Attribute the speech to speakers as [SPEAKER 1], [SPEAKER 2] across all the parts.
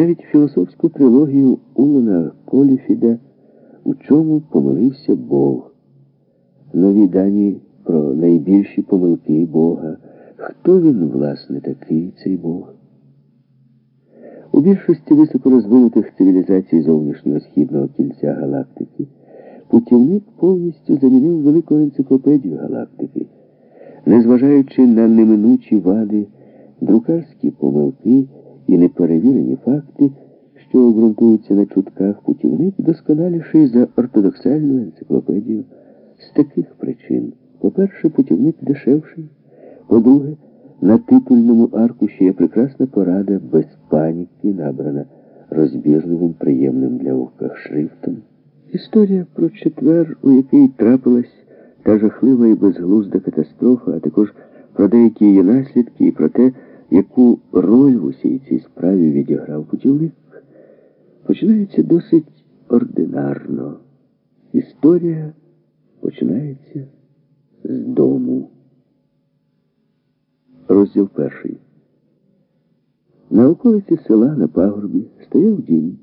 [SPEAKER 1] навіть філософську трилогію Улана Коліфіда у чому помилився Бог. Нові дані про найбільші помилки Бога. Хто він, власне, такий цей Бог? У більшості високорозвинутих цивілізацій зовнішнього східного кільця галактики путівник повністю замінив велику енциклопедію галактики, незважаючи на неминучі вади, друкарські помилки і неперевірені факти, що обґрунтуються на чутках, путівник досконаліший за ортодоксальну енциклопедію з таких причин. По-перше, путівник дешевший. По-друге, на титульному аркуші є прекрасна порада без паніки, набрана розбірливим, приємним для ока шрифтом. Історія про четвер, у якій трапилась та жахлива і безглузда катастрофа, а також про деякі її наслідки і про те, яку роль в усій цій справі відіграв путівник, починається досить ординарно. Історія починається з дому. Розділ перший. На околиці села на пагорбі стояв дім.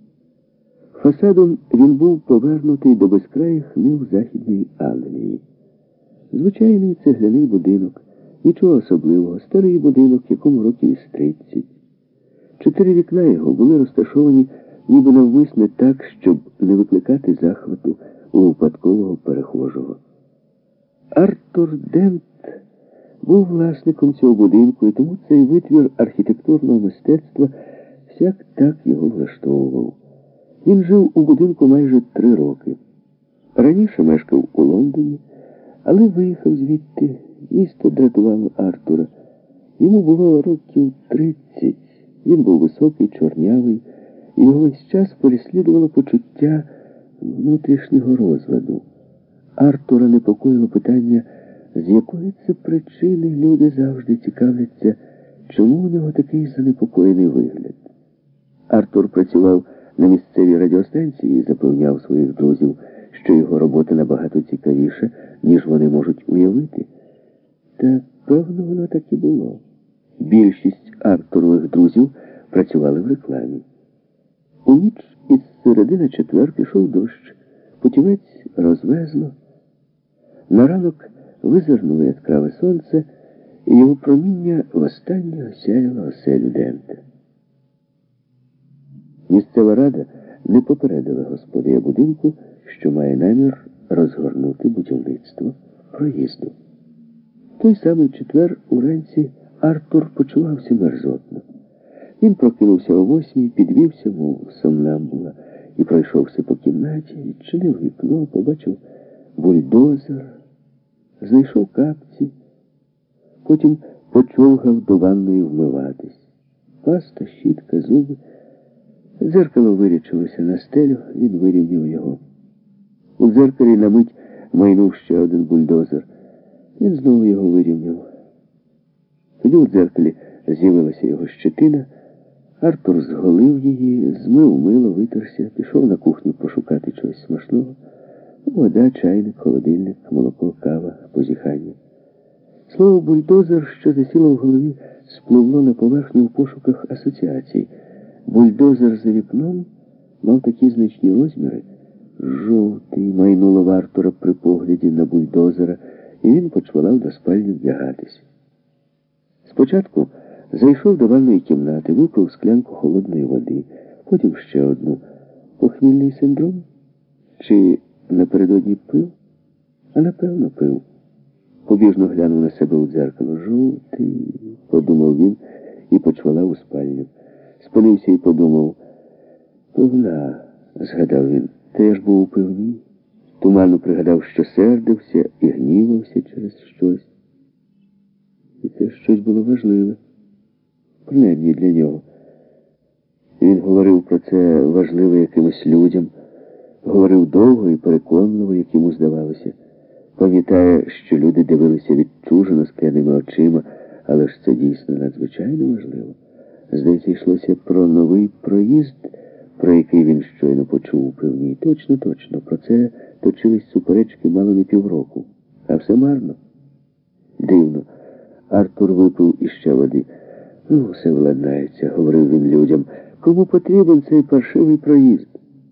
[SPEAKER 1] Фасадом він був повернутий до безкраїх нив Західної Англії. Звичайний цегляний будинок, нічого особливого, старий будинок, якому років із 30. Чотири вікна його були розташовані ніби навмисне так, щоб не викликати захвату у випадкового перехожого. Артур Дент був власником цього будинку, і тому цей витвір архітектурного мистецтва всяк так його влаштовував. Він жив у будинку майже три роки. Раніше мешкав у Лондоні, але виїхав звідти. Місто дратувало Артура. Йому було років тридцять. Він був високий, чорнявий, і його весь час переслідувало почуття внутрішнього розладу. Артура непокоїло питання, з якої це причини люди завжди цікавляться, чому у нього такий занепокоєний вигляд. Артур працював на місцевій радіостанції і запевняв своїх друзів, що його робота набагато цікавіша, ніж вони можуть уявити. Та, певно, воно так і було. Більшість Артурових друзів працювали в рекламі. У ніч із середи на четвер пішов дощ, путівець розвезло. На ранок визирнуло яскраве сонце, і його проміння востаннє осяяло оселю Дента. Місцева рада не попередила господаря будинку, що має намір розгорнути будівництво проїзду. Той самий четвер уранці Артур почувався мерзотно. Він прокинувся о восьмій, підвівся, мов сомнамбула, і пройшовся по кімнаті, відчинив вікно, побачив бульдозер, знайшов капці, потім почовгав до ванної вмиватись. Паста, щітка, зуби. Дзеркало вирічилося на стелю, він вирівняв його. У дзеркалі на мить майнув ще один бульдозер. Він знову його вирівняв. Тоді у дзеркалі з'явилася його щетина. Артур зголив її, змив мило, витерся, пішов на кухню пошукати чогось смачного. Вода, чайник, холодильник, молоко, кава, позіхання. Слово бульдозер, що засіло в голові, спливло на поверхню в пошуках асоціацій. Бульдозер за вікном мав такі значні розміри. Жовтий майнуло в Артура при погляді на бульдозера, і він почвалав до спальні вдягатись. Спочатку зайшов до ванної кімнати, випив склянку холодної води, потім ще одну. Похмільний синдром? Чи напередодні пив? А напевно пив. Побіжно глянув на себе у дзеркало. Жовтий, подумав він і почвалав у спальню. Спинився і подумав. Пивна, згадав він, теж був у пивні. Туманно пригадав, що сердився і гнівався через щось. І це щось було важливе, принаймні для нього. Він говорив про це важливе якимось людям, говорив довго і переконливо, як йому здавалося. Пам'ятає, що люди дивилися відчужено скляними очима, але ж це дійсно надзвичайно важливо. Здається, йшлося про новий проїзд, про який він щойно почув у пивній. Точно, точно. Про це точились суперечки мало не півроку. А все марно. Дивно. Артур випив іще води. Ну, все владнається, говорив він людям, Кому потрібен цей паршивий проїзд?